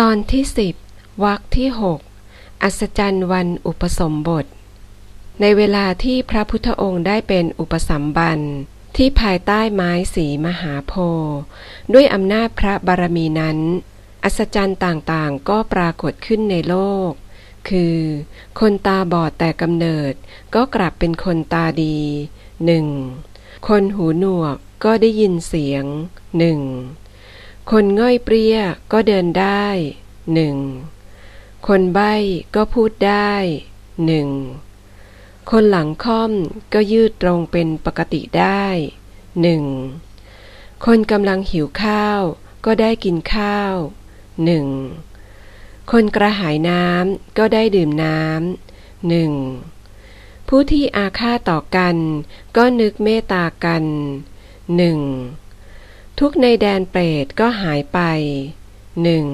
ตอนที่สิบวรรคที่หกอัศจรรย์วันอุปสมบท ในเวลาที่พระพุทธองค์ได้เป็นอุปสัมบันที่ภายใต้ไม้สีมหาโพธิ์ด้วยอำนาจพระบารมีนั้น อัศจรรย์ต่างๆก็ปรากฏขึ้นในโลก คือ คนตาบอดแต่กำเนิดก็กลับเป็นคนตาดีหนึ่งคนหูหนวกก็ได้ยินเสียงหนึ่ง คนง่อยเปรี้ยก็เดินได้หนึ่งคนใบ้ก็พูดได้หนึ่งคนหลังค่อมก็ยืดตรงเป็นปกติได้หนึ่งคนกำลังหิวข้าวก็ได้กินข้าวหนึ่งคนกระหายน้ำก็ได้ดื่มน้ำหนึ่งผู้ที่อาฆาตต่อกันก็นึกเมตตากันหนึ่ง ทุกในแดนเปรตก็หายไปหนึ่ง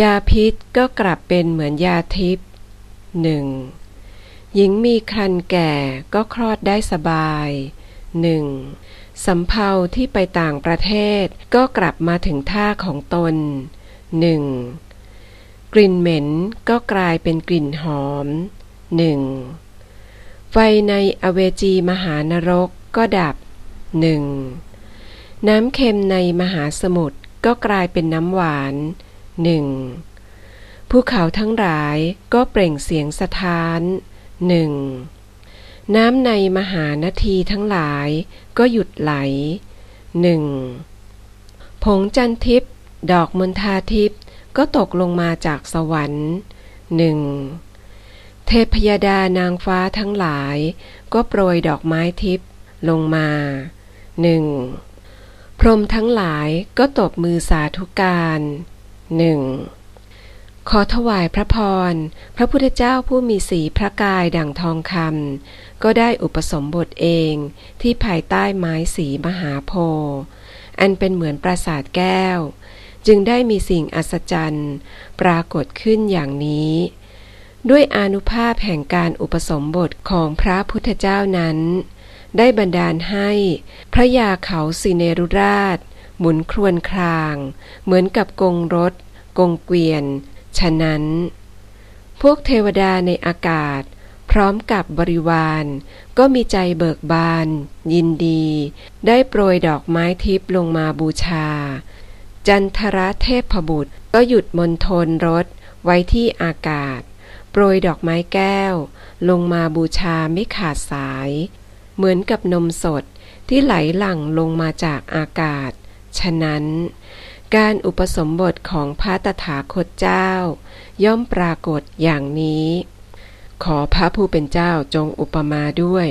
ยาพิษก็กลับเป็นเหมือนยาทิพย์หนึ่งหญิงมีครันแก่ก็คลอดได้สบายหนึ่งสำเภาที่ไปต่างประเทศก็กลับมาถึงท่าของตนหนึ่งกลิ่นเหม็นก็กลายเป็นกลิ่นหอมหนึ่งไฟในอเวจีมหานรกก็ดับหนึ่ง น้ำเค็มในมหาสมุทรก็กลายเป็นน้ำหวานหนึ่งภูเขาทั้งหลายก็เปล่งเสียงสะท้านหนึ่งน้ำในมหานาทีทั้งหลายก็หยุดไหลหนึ่งผงจันทิพย์ดอกมณฑาทิพย์ก็ตกลงมาจากสวรรค์หนึ่งเทพยดานางฟ้าทั้งหลาย ก็โปรยดอกไม้ทิพย์ลงมาหนึ่ง พรมทั้งหลายก็ตบมือสาธุการหนึ่งขอถวายพระพร พระพุทธเจ้าผู้มีสีพระกายดั่งทองคำก็ได้อุปสมบทเองที่ภายใต้ไม้สีมหาโพธิ์อันเป็นเหมือนปราสาทแก้ว จึงได้มีสิ่งอัศจรรย์ ปรากฏขึ้นอย่างนี้ ด้วยอนุภาพแห่งการอุปสมบทของพระพุทธเจ้านั้น ได้บันดาลให้พระยาเขาสิเนรุราช หมุนครวนคราง เหมือนกับกงรถ กงเกวียน ฉะนั้น พวกเทวดาในอากาศ พร้อมกับบริวาร ก็มีใจเบิกบาน ยินดี ได้โปรยดอกไม้ทิพย์ลงมาบูชา จันทรเทพบุตรก็หยุดมนทนรถไว้ที่อากาศ โปรยดอกไม้แก้ว ลงมาบูชาไม่ขาดสาย เหมือนกับนมสดที่ไหลหลั่งลงมาจากอากาศ ฉะนั้น การอุปสมบทของพระตถาคตเจ้า ย่อมปรากฏอย่างนี้ ขอพระผู้เป็นเจ้าจงอุปมาด้วย